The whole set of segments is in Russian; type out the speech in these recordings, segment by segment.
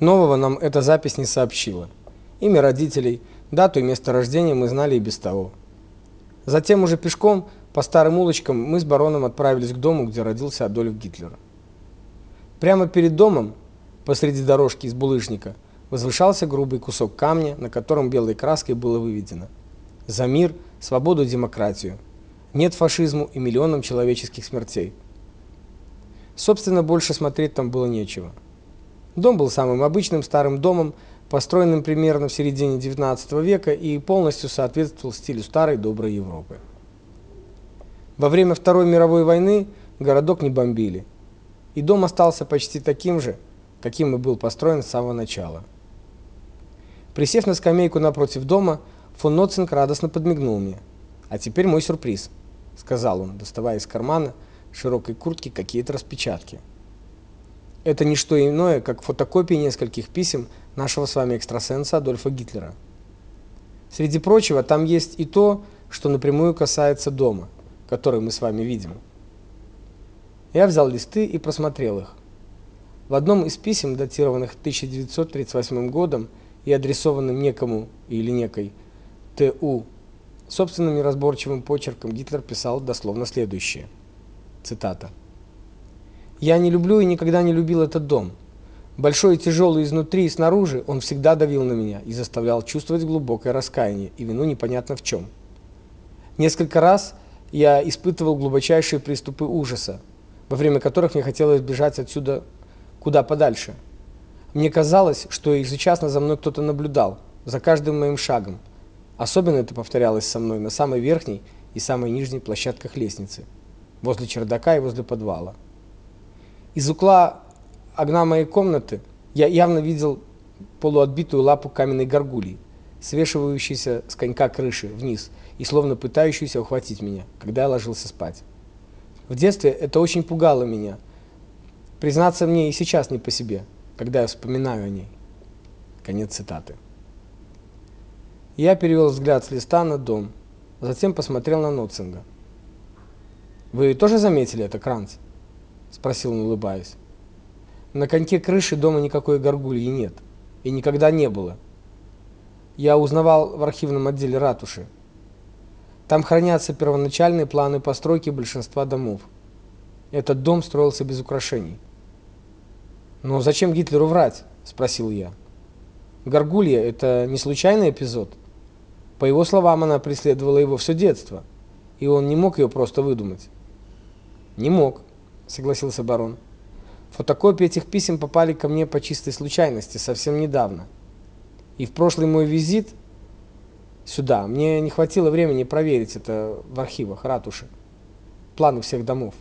Нового нам эта запись не сообщила. Имя родителей, дату и место рождения мы знали и без того. Затем уже пешком по старым улочкам мы с бароном отправились к дому, где родился Адольф Гитлер. Прямо перед домом, посреди дорожки из булыжника, возвышался грубый кусок камня, на котором белой краской было выведено: "За мир, свободу, демократию. Нет фашизму и миллионам человеческих смертей". Собственно, больше смотреть там было нечего. Дом был самым обычным старым домом, построенным примерно в середине XIX века и полностью соответствовал стилю старой доброй Европы. Во время Второй мировой войны городок не бомбили, и дом остался почти таким же, каким и был построен с самого начала. Присев на скамейку напротив дома, фон Ноцинг радостно подмигнул мне. "А теперь мой сюрприз", сказал он, доставая из кармана широкой куртки какие-то распечатки. Это не что иное, как фотокопии нескольких писем нашего с вами экстрасенса Адольфа Гитлера. Среди прочего, там есть и то, что напрямую касается дома, который мы с вами видим. Я взял листы и просмотрел их. В одном из писем, датированных 1938 годом и адресованным некому или некой ТУ, собственным неразборчивым почерком Гитлер писал дословно следующее. Цитата. Я не люблю и никогда не любил этот дом. Большой и тяжелый изнутри и снаружи, он всегда давил на меня и заставлял чувствовать глубокое раскаяние и вину непонятно в чем. Несколько раз я испытывал глубочайшие приступы ужаса, во время которых мне хотелось бежать отсюда куда подальше. Мне казалось, что ежечасно за мной кто-то наблюдал, за каждым моим шагом. Особенно это повторялось со мной на самой верхней и самой нижней площадках лестницы, возле чердака и возле подвала. Из угла окна моей комнаты я явно видел полуотбитую лапу каменной горгульи, свешивающейся с конька крыши вниз и словно пытающейся ухватить меня, когда я ложился спать. В детстве это очень пугало меня. Признаться мне и сейчас не по себе, когда я вспоминаю о ней. Конец цитаты. Я перевел взгляд с листа на дом, затем посмотрел на Ноцинга. Вы тоже заметили это, Кранц? Спросил он, улыбаясь. На коньке крыши дома никакой горгульи нет и никогда не было. Я узнавал в архивном отделе ратуши. Там хранятся первоначальные планы постройки большинства домов. Этот дом строился без украшений. Но зачем Гитлеру врать, спросил я. Горгулья это не случайный эпизод. По его словам, она преследовала его все детство, и он не мог ее просто выдумать. Не мог согласился барон. Фотокопии этих писем попали ко мне по чистой случайности совсем недавно. И в прошлый мой визит сюда мне не хватило времени проверить это в архивах ратуши. Планы всех домов.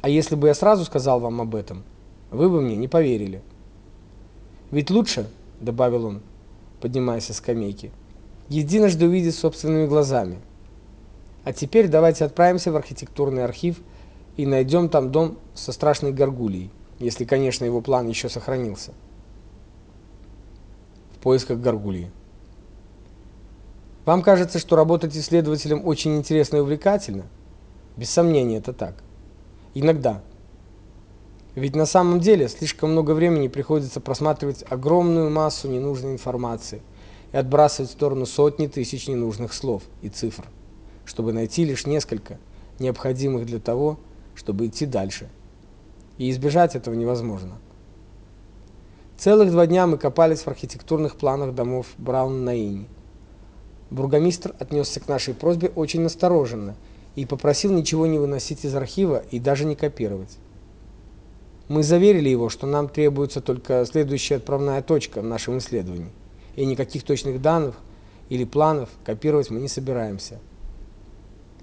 А если бы я сразу сказал вам об этом, вы бы мне не поверили. Ведь лучше, добавил он, поднимаясь со скамейки, единожды увидеть собственными глазами. А теперь давайте отправимся в архитектурный архив и найдем там дом со страшной горгульей, если, конечно, его план еще сохранился. В поисках горгульи. Вам кажется, что работать исследователем очень интересно и увлекательно? Без сомнения, это так. Иногда. Ведь на самом деле слишком много времени приходится просматривать огромную массу ненужной информации и отбрасывать в сторону сотни тысяч ненужных слов и цифр, чтобы найти лишь несколько необходимых для того, чтобы идти дальше. И избежать этого невозможно. Целых два дня мы копались в архитектурных планах домов Браун на Ине. Бургомистр отнесся к нашей просьбе очень настороженно и попросил ничего не выносить из архива и даже не копировать. Мы заверили его, что нам требуется только следующая отправная точка в нашем исследовании, и никаких точных данных или планов копировать мы не собираемся.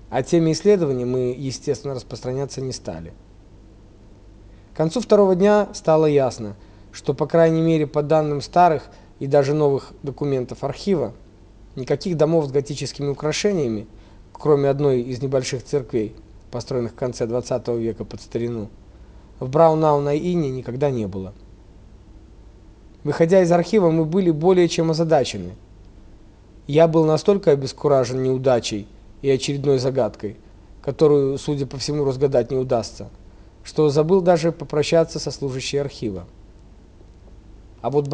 О теме исследования мы, естественно, распространяться не стали. К концу второго дня стало ясно, что по крайней мере по данным старых и даже новых документов архива, никаких домов с готическими украшениями, кроме одной из небольших церквей, построенных в конце 20 века под старину, в Браунау на Ине никогда не было. Выходя из архива, мы были более чем озадачены. Я был настолько обескуражен неудачей и очередной загадкой, которую, судя по всему, разгадать не удастся, что забыл даже попрощаться со служащей архива. А вот